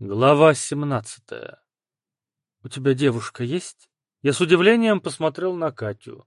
Глава семнадцатая. «У тебя девушка есть?» Я с удивлением посмотрел на Катю.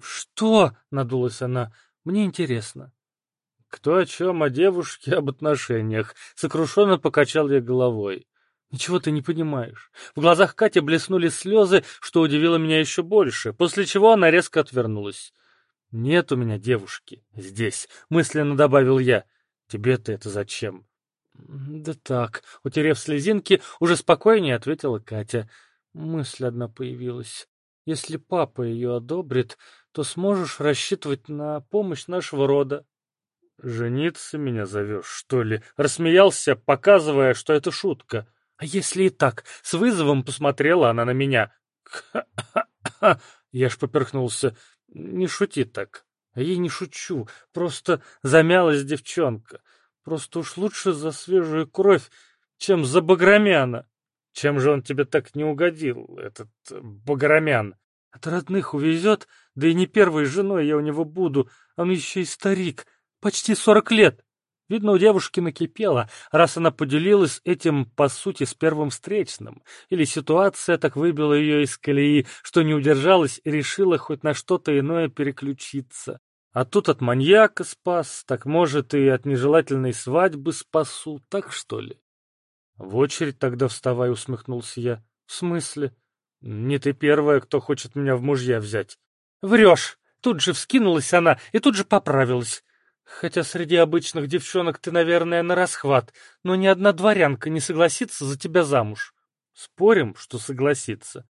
«Что?» — надулась она. «Мне интересно». «Кто о чем, о девушке, об отношениях?» — сокрушенно покачал я головой. «Ничего ты не понимаешь». В глазах Кати блеснули слезы, что удивило меня еще больше, после чего она резко отвернулась. «Нет у меня девушки здесь», — мысленно добавил я. «Тебе-то это зачем?» «Да так», — утерев слезинки, уже спокойнее ответила Катя. Мысль одна появилась. «Если папа ее одобрит, то сможешь рассчитывать на помощь нашего рода». «Жениться меня зовешь, что ли?» — рассмеялся, показывая, что это шутка. «А если и так?» — с вызовом посмотрела она на меня. Я ж поперхнулся. «Не шути так». А я не шучу, просто замялась девчонка. Просто уж лучше за свежую кровь, чем за Баграмяна. Чем же он тебе так не угодил, этот э, Баграмян? От родных увезет, да и не первой женой я у него буду, он еще и старик, почти сорок лет. Видно, у девушки накипело, раз она поделилась этим, по сути, с первым встречным. Или ситуация так выбила ее из колеи, что не удержалась и решила хоть на что-то иное переключиться. А тут от маньяка спас, так может и от нежелательной свадьбы спасу, так что ли? В очередь тогда вставай, усмехнулся я. В смысле? Не ты первая, кто хочет меня в мужья взять. Врешь! Тут же вскинулась она и тут же поправилась. Хотя среди обычных девчонок ты, наверное, на расхват, но ни одна дворянка не согласится за тебя замуж. Спорим, что согласится.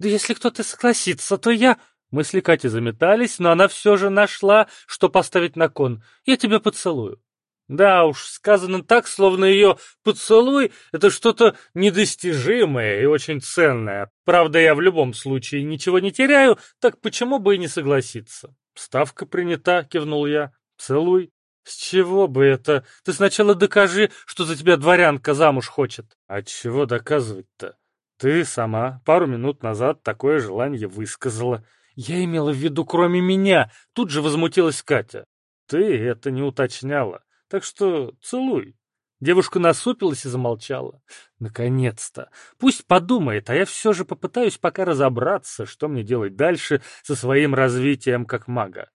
Да если кто-то согласится, то я... Мысли Кати заметались, но она все же нашла, что поставить на кон. «Я тебя поцелую». Да уж, сказано так, словно ее поцелуй — это что-то недостижимое и очень ценное. Правда, я в любом случае ничего не теряю, так почему бы и не согласиться? Ставка принята, кивнул я. Целуй. С чего бы это? Ты сначала докажи, что за тебя дворянка замуж хочет. А чего доказывать-то? Ты сама пару минут назад такое желание высказала. «Я имела в виду, кроме меня!» Тут же возмутилась Катя. «Ты это не уточняла, так что целуй». Девушка насупилась и замолчала. Наконец-то! Пусть подумает, а я все же попытаюсь пока разобраться, что мне делать дальше со своим развитием как мага.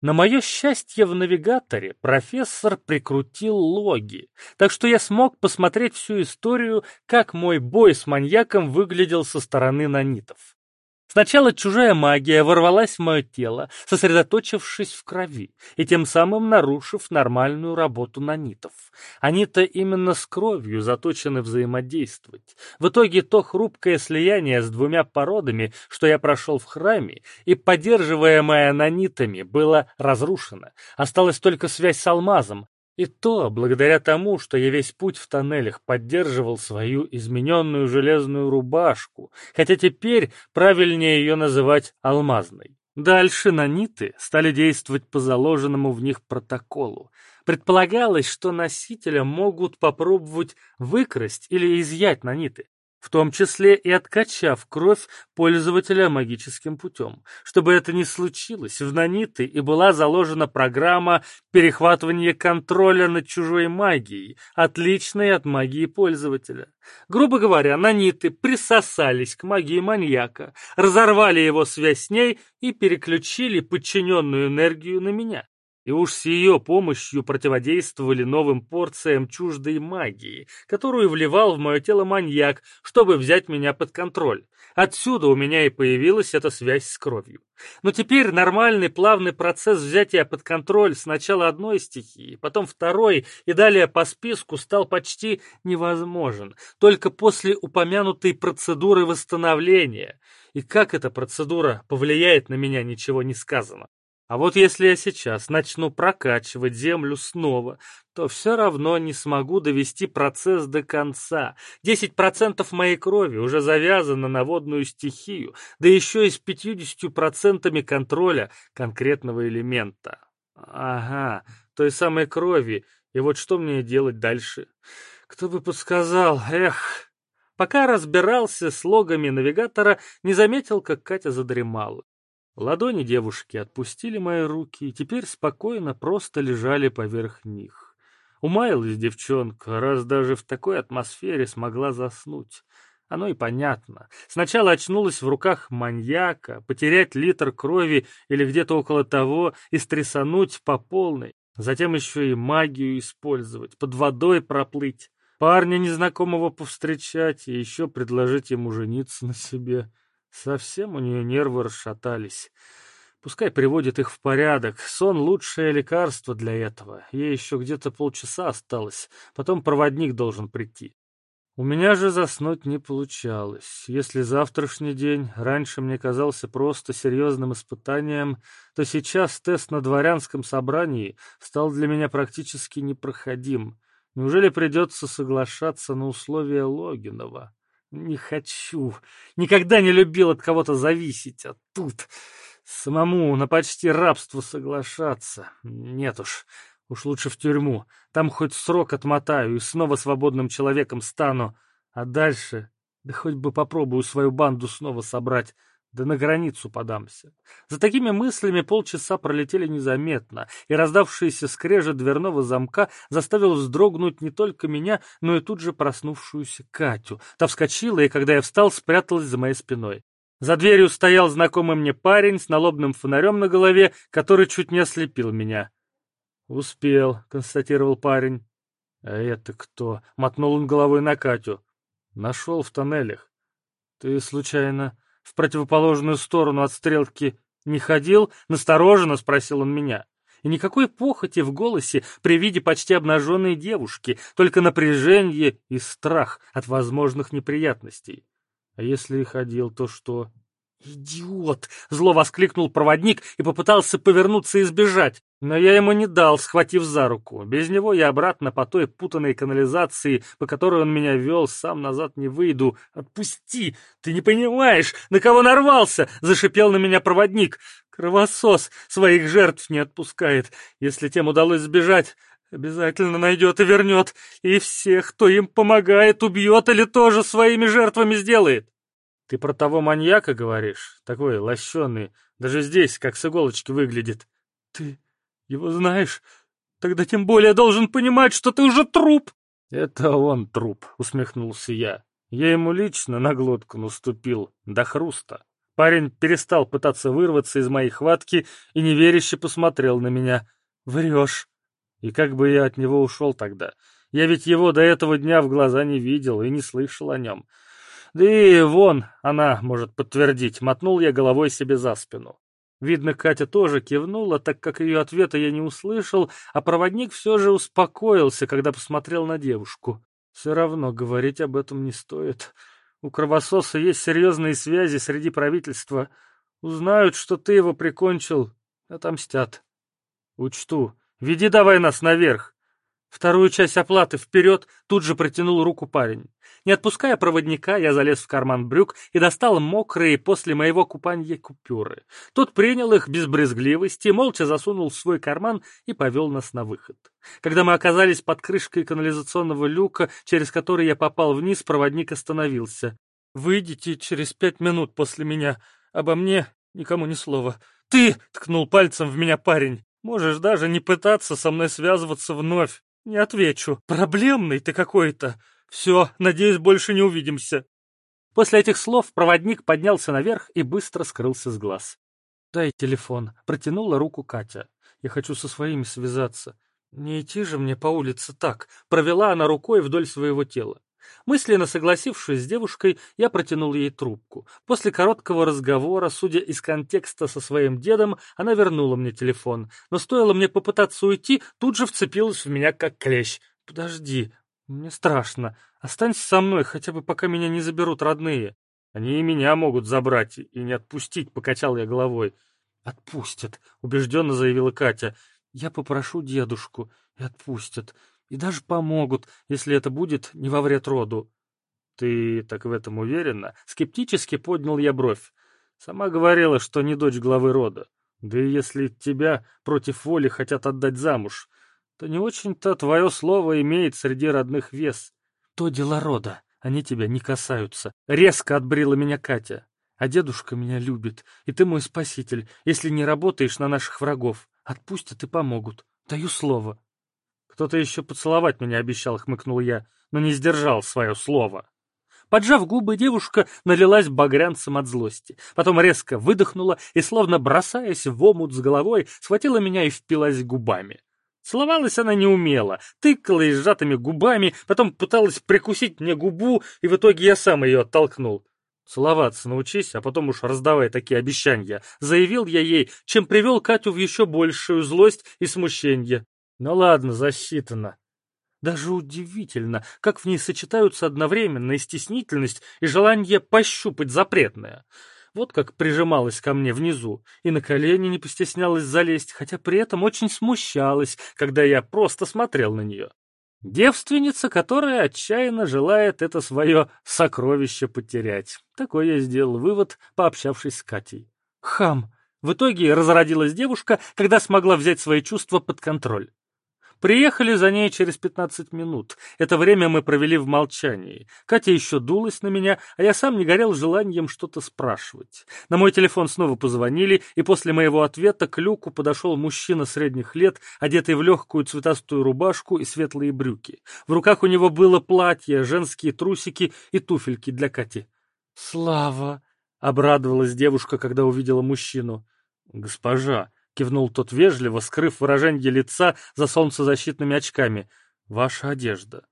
На мое счастье в навигаторе профессор прикрутил логи, так что я смог посмотреть всю историю, как мой бой с маньяком выглядел со стороны нанитов. Сначала чужая магия ворвалась в мое тело, сосредоточившись в крови, и тем самым нарушив нормальную работу нанитов. Они-то именно с кровью заточены взаимодействовать. В итоге то хрупкое слияние с двумя породами, что я прошел в храме, и поддерживаемое нанитами, было разрушено. Осталась только связь с алмазом, и то благодаря тому, что я весь путь в тоннелях поддерживал свою измененную железную рубашку, хотя теперь правильнее ее называть алмазной. Дальше наниты стали действовать по заложенному в них протоколу. Предполагалось, что носителя могут попробовать выкрасть или изъять наниты в том числе и откачав кровь пользователя магическим путем. Чтобы это не случилось, в наниты и была заложена программа перехватывания контроля над чужой магией, отличной от магии пользователя. Грубо говоря, наниты присосались к магии маньяка, разорвали его связь с ней и переключили подчиненную энергию на меня и уж с ее помощью противодействовали новым порциям чуждой магии, которую вливал в мое тело маньяк, чтобы взять меня под контроль. Отсюда у меня и появилась эта связь с кровью. Но теперь нормальный плавный процесс взятия под контроль сначала одной стихии, потом второй и далее по списку стал почти невозможен, только после упомянутой процедуры восстановления. И как эта процедура повлияет на меня, ничего не сказано. А вот если я сейчас начну прокачивать землю снова, то все равно не смогу довести процесс до конца. 10% моей крови уже завязано на водную стихию, да еще и с 50% контроля конкретного элемента. Ага, той самой крови. И вот что мне делать дальше? Кто бы подсказал? Эх! Пока разбирался с логами навигатора, не заметил, как Катя задремала. Ладони девушки отпустили мои руки и теперь спокойно просто лежали поверх них. Умаялась девчонка, раз даже в такой атмосфере смогла заснуть. Оно и понятно. Сначала очнулась в руках маньяка, потерять литр крови или где-то около того и стрясануть по полной. Затем еще и магию использовать, под водой проплыть, парня незнакомого повстречать и еще предложить ему жениться на себе. Совсем у нее нервы расшатались. Пускай приводит их в порядок. Сон — лучшее лекарство для этого. Ей еще где-то полчаса осталось. Потом проводник должен прийти. У меня же заснуть не получалось. Если завтрашний день раньше мне казался просто серьезным испытанием, то сейчас тест на дворянском собрании стал для меня практически непроходим. Неужели придется соглашаться на условия Логинова? Не хочу. Никогда не любил от кого-то зависеть, а тут самому на почти рабство соглашаться. Нет уж. Уж лучше в тюрьму. Там хоть срок отмотаю и снова свободным человеком стану. А дальше... Да хоть бы попробую свою банду снова собрать. Да на границу подамся. За такими мыслями полчаса пролетели незаметно, и раздавшийся скрежет дверного замка заставил вздрогнуть не только меня, но и тут же проснувшуюся Катю. Та вскочила, и когда я встал, спряталась за моей спиной. За дверью стоял знакомый мне парень с налобным фонарем на голове, который чуть не ослепил меня. «Успел», — констатировал парень. «А это кто?» — мотнул он головой на Катю. «Нашел в тоннелях. Ты, случайно, в противоположную сторону от стрелки не ходил?» — настороженно спросил он меня. И никакой похоти в голосе при виде почти обнаженной девушки, только напряжение и страх от возможных неприятностей. А если и ходил, то что? «Идиот!» — зло воскликнул проводник и попытался повернуться и сбежать. Но я ему не дал, схватив за руку. Без него я обратно по той путанной канализации, по которой он меня вел, сам назад не выйду. «Отпусти! Ты не понимаешь, на кого нарвался!» — зашипел на меня проводник. «Кровосос своих жертв не отпускает. Если тем удалось сбежать, обязательно найдет и вернет. И всех, кто им помогает, убьет или тоже своими жертвами сделает». «Ты про того маньяка говоришь? Такой лощеный. Даже здесь, как с иголочки, выглядит». «Ты его знаешь? Тогда тем более должен понимать, что ты уже труп!» «Это он труп», — усмехнулся я. Я ему лично на глотку наступил, до хруста. Парень перестал пытаться вырваться из моей хватки и неверяще посмотрел на меня. «Врешь!» И как бы я от него ушел тогда? Я ведь его до этого дня в глаза не видел и не слышал о нем. Да и вон, она может подтвердить, мотнул я головой себе за спину. Видно, Катя тоже кивнула, так как ее ответа я не услышал, а проводник все же успокоился, когда посмотрел на девушку. Все равно говорить об этом не стоит. У кровососа есть серьезные связи среди правительства. Узнают, что ты его прикончил, отомстят. Учту. Веди давай нас наверх. Вторую часть оплаты вперед тут же протянул руку парень. Не отпуская проводника, я залез в карман брюк и достал мокрые после моего купания купюры. Тот принял их без брезгливости, молча засунул в свой карман и повел нас на выход. Когда мы оказались под крышкой канализационного люка, через который я попал вниз, проводник остановился. «Выйдите через пять минут после меня. Обо мне никому ни слова. Ты!» — ткнул пальцем в меня парень. «Можешь даже не пытаться со мной связываться вновь. Не отвечу. Проблемный ты какой-то. Все, надеюсь, больше не увидимся. После этих слов проводник поднялся наверх и быстро скрылся с глаз. «Дай телефон», — протянула руку Катя. «Я хочу со своими связаться. Не идти же мне по улице так», — провела она рукой вдоль своего тела. Мысленно согласившись с девушкой, я протянул ей трубку. После короткого разговора, судя из контекста со своим дедом, она вернула мне телефон. Но стоило мне попытаться уйти, тут же вцепилась в меня как клещ. «Подожди, мне страшно. Останься со мной, хотя бы пока меня не заберут родные». «Они и меня могут забрать и не отпустить», — покачал я головой. «Отпустят», — убежденно заявила Катя. «Я попрошу дедушку, и отпустят. И даже помогут, если это будет не во вред роду. Ты так в этом уверена? Скептически поднял я бровь. Сама говорила, что не дочь главы рода. Да и если тебя против воли хотят отдать замуж, то не очень-то твое слово имеет среди родных вес. То дела рода, они тебя не касаются. Резко отбрила меня Катя. А дедушка меня любит, и ты мой спаситель, если не работаешь на наших врагов. Отпустят и помогут. Даю слово. Кто-то еще поцеловать меня обещал, хмыкнул я, но не сдержал свое слово. Поджав губы, девушка налилась багрянцем от злости. Потом резко выдохнула и, словно бросаясь в омут с головой, схватила меня и впилась губами. Целовалась она неумело, тыкала и сжатыми губами, потом пыталась прикусить мне губу, и в итоге я сам ее оттолкнул. «Целоваться научись, а потом уж раздавай такие обещания», — заявил я ей, чем привел Катю в еще большую злость и смущение. «Ну ладно, засчитано». Даже удивительно, как в ней сочетаются одновременно и стеснительность, и желание пощупать запретное. Вот как прижималась ко мне внизу, и на колени не постеснялась залезть, хотя при этом очень смущалась, когда я просто смотрел на нее. Девственница, которая отчаянно желает это свое сокровище потерять. Такой я сделал вывод, пообщавшись с Катей. Хам! В итоге разродилась девушка, когда смогла взять свои чувства под контроль. Приехали за ней через 15 минут. Это время мы провели в молчании. Катя еще дулась на меня, а я сам не горел желанием что-то спрашивать. На мой телефон снова позвонили, и после моего ответа к люку подошел мужчина средних лет, одетый в легкую цветастую рубашку и светлые брюки. В руках у него было платье, женские трусики и туфельки для Кати. «Слава!» — обрадовалась девушка, когда увидела мужчину. «Госпожа!» Кивнул тот вежливо, скрыв выражение лица за солнцезащитными очками. «Ваша одежда».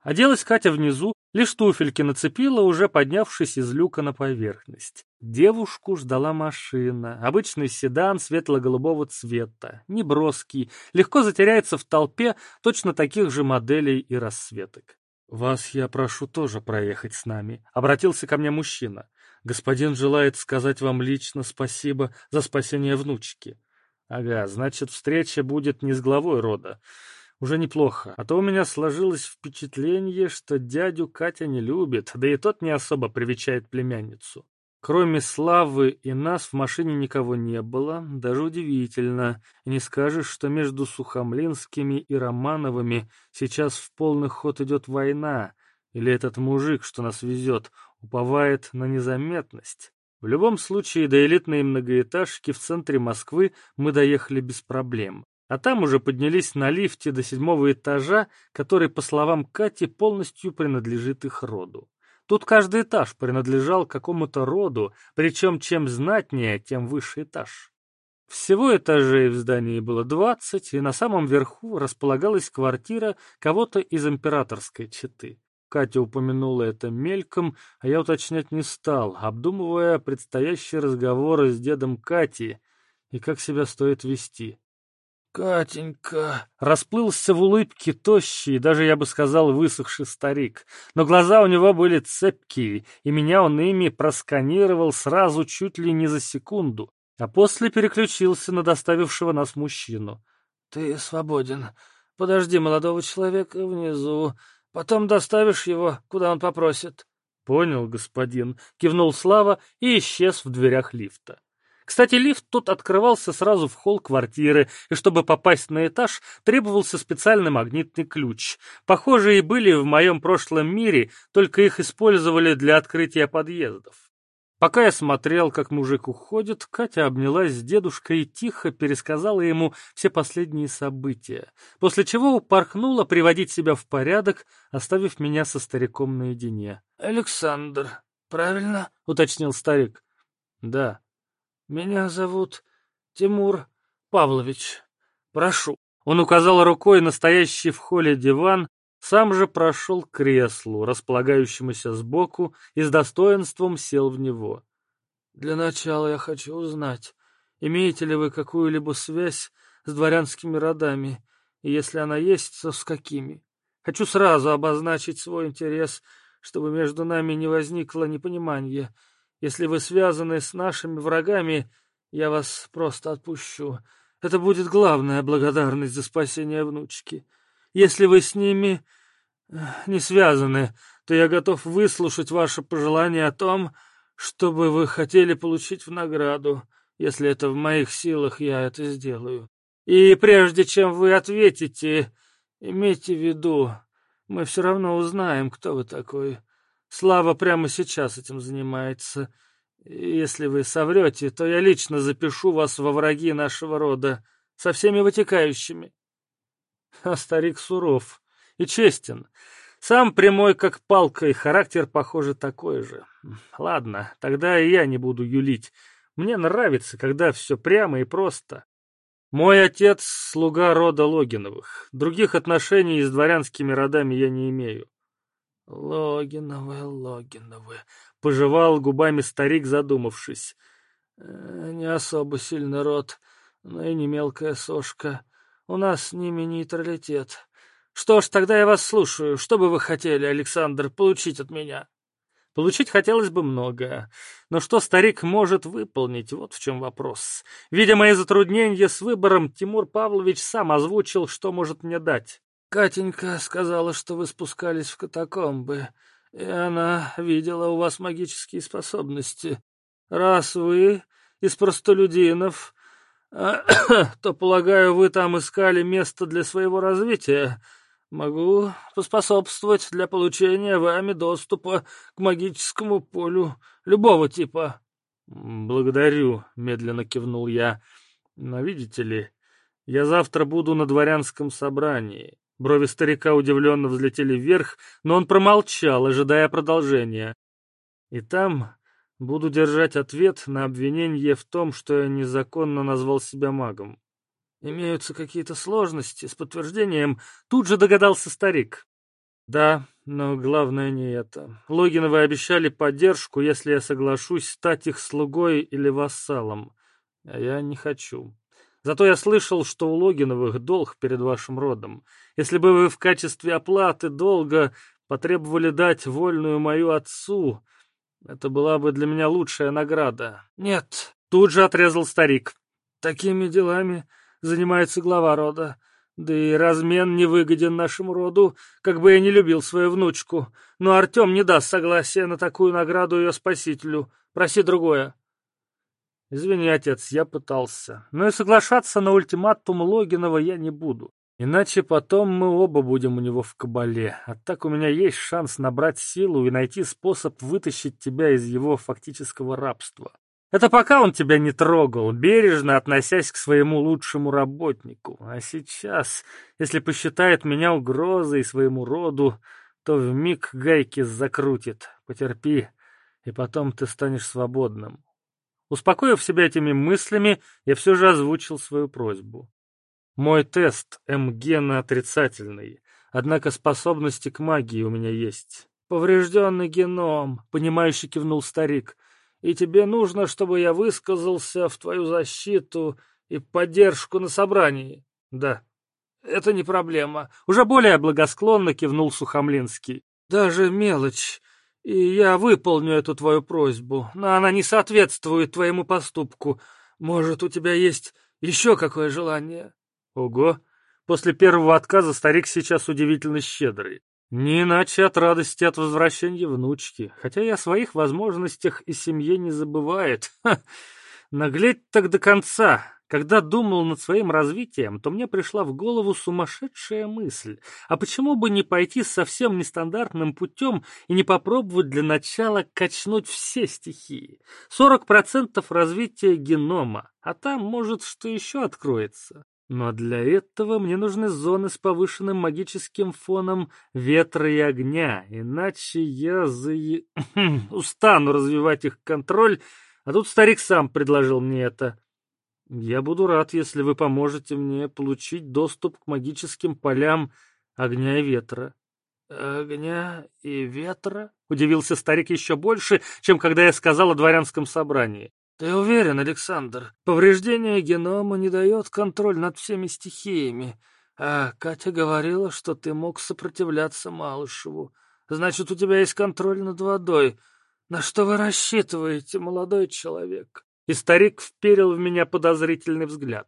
Оделась Катя внизу, лишь туфельки нацепила, уже поднявшись из люка на поверхность. Девушку ждала машина. Обычный седан светло-голубого цвета, неброский, легко затеряется в толпе точно таких же моделей и расцветок. «Вас я прошу тоже проехать с нами», — обратился ко мне мужчина. «Господин желает сказать вам лично спасибо за спасение внучки». Ага, значит, встреча будет не с главой рода. Уже неплохо, а то у меня сложилось впечатление, что дядю Катя не любит, да и тот не особо привечает племянницу. Кроме Славы и нас в машине никого не было, даже удивительно. не скажешь, что между Сухомлинскими и Романовыми сейчас в полный ход идет война, или этот мужик, что нас везет, уповает на незаметность. В любом случае, до элитной многоэтажки в центре Москвы мы доехали без проблем. А там уже поднялись на лифте до седьмого этажа, который, по словам Кати, полностью принадлежит их роду. Тут каждый этаж принадлежал какому-то роду, причем чем знатнее, тем выше этаж. Всего этажей в здании было двадцать, и на самом верху располагалась квартира кого-то из императорской четы. Катя упомянула это мельком, а я уточнять не стал, обдумывая предстоящий разговор с дедом Кати и как себя стоит вести. «Катенька!» Расплылся в улыбке тощий, даже, я бы сказал, высохший старик. Но глаза у него были цепкие, и меня он ими просканировал сразу чуть ли не за секунду, а после переключился на доставившего нас мужчину. «Ты свободен. Подожди молодого человека внизу. Потом доставишь его, куда он попросит. — Понял, господин, — кивнул Слава и исчез в дверях лифта. Кстати, лифт тут открывался сразу в холл квартиры, и чтобы попасть на этаж, требовался специальный магнитный ключ. Похожие были в моем прошлом мире, только их использовали для открытия подъездов. Пока я смотрел, как мужик уходит, Катя обнялась с дедушкой и тихо пересказала ему все последние события, после чего упорхнула приводить себя в порядок, оставив меня со стариком наедине. «Александр, правильно?» — уточнил старик. «Да». «Меня зовут Тимур Павлович. Прошу». Он указал рукой настоящий в холле диван, сам же прошел к креслу, располагающемуся сбоку, и с достоинством сел в него. «Для начала я хочу узнать, имеете ли вы какую-либо связь с дворянскими родами, и если она есть, то с какими? Хочу сразу обозначить свой интерес, чтобы между нами не возникло непонимания. Если вы связаны с нашими врагами, я вас просто отпущу. Это будет главная благодарность за спасение внучки». Если вы с ними э, не связаны, то я готов выслушать ваше пожелание о том, чтобы вы хотели получить в награду. Если это в моих силах, я это сделаю. И прежде чем вы ответите, имейте в виду, мы все равно узнаем, кто вы такой. Слава прямо сейчас этим занимается. Если вы соврете, то я лично запишу вас во враги нашего рода со всеми вытекающими. А старик суров и честен. Сам прямой, как палка, и характер, похоже, такой же. Ладно, тогда и я не буду юлить. Мне нравится, когда все прямо и просто. Мой отец — слуга рода Логиновых. Других отношений с дворянскими родами я не имею. Логиновы, Логиновы, — пожевал губами старик, задумавшись. Э, не особо сильный род, но и не мелкая сошка. У нас с ними нейтралитет. Что ж, тогда я вас слушаю. Что бы вы хотели, Александр, получить от меня? Получить хотелось бы много, но что старик может выполнить, вот в чем вопрос. Видя мои затруднения с выбором, Тимур Павлович сам озвучил, что может мне дать. Катенька сказала, что вы спускались в катакомбы, и она видела у вас магические способности. Раз вы из простолюдинов, то, полагаю, вы там искали место для своего развития. Могу поспособствовать для получения вами доступа к магическому полю любого типа. Благодарю, медленно кивнул я. Но видите ли, я завтра буду на дворянском собрании. Брови старика удивленно взлетели вверх, но он промолчал, ожидая продолжения. И там буду держать ответ на обвинение в том, что я незаконно назвал себя магом. Имеются какие-то сложности с подтверждением, тут же догадался старик. Да, но главное не это. Логиновы обещали поддержку, если я соглашусь стать их слугой или вассалом. А я не хочу. Зато я слышал, что у Логиновых долг перед вашим родом. Если бы вы в качестве оплаты долга потребовали дать вольную мою отцу, это была бы для меня лучшая награда. Нет, тут же отрезал старик. Такими делами занимается глава рода. Да и размен не выгоден нашему роду, как бы я не любил свою внучку. Но Артем не даст согласия на такую награду ее спасителю. Проси другое. Извини, отец, я пытался. Но и соглашаться на ультиматум Логинова я не буду. Иначе потом мы оба будем у него в кабале. А так у меня есть шанс набрать силу и найти способ вытащить тебя из его фактического рабства. Это пока он тебя не трогал, бережно относясь к своему лучшему работнику. А сейчас, если посчитает меня угрозой своему роду, то вмиг гайки закрутит. Потерпи, и потом ты станешь свободным. Успокоив себя этими мыслями, я все же озвучил свою просьбу. Мой тест М-гена отрицательный, однако способности к магии у меня есть. Поврежденный геном, понимающе кивнул старик и тебе нужно, чтобы я высказался в твою защиту и поддержку на собрании. Да. Это не проблема. Уже более благосклонно кивнул Сухомлинский. Даже мелочь. И я выполню эту твою просьбу, но она не соответствует твоему поступку. Может, у тебя есть еще какое желание? Ого! После первого отказа старик сейчас удивительно щедрый. Не иначе от радости от возвращения внучки, хотя и о своих возможностях и семье не забывает. Ха! Наглеть так до конца. Когда думал над своим развитием, то мне пришла в голову сумасшедшая мысль. А почему бы не пойти совсем нестандартным путем и не попробовать для начала качнуть все стихии? 40% развития генома, а там, может, что еще откроется. Но для этого мне нужны зоны с повышенным магическим фоном ветра и огня, иначе я за... устану развивать их контроль, а тут старик сам предложил мне это. Я буду рад, если вы поможете мне получить доступ к магическим полям огня и ветра. «Огня и ветра?» — удивился старик еще больше, чем когда я сказал о дворянском собрании. Ты уверен, Александр? Повреждение генома не дает контроль над всеми стихиями. А Катя говорила, что ты мог сопротивляться Малышеву. Значит, у тебя есть контроль над водой. На что вы рассчитываете, молодой человек? И старик вперил в меня подозрительный взгляд.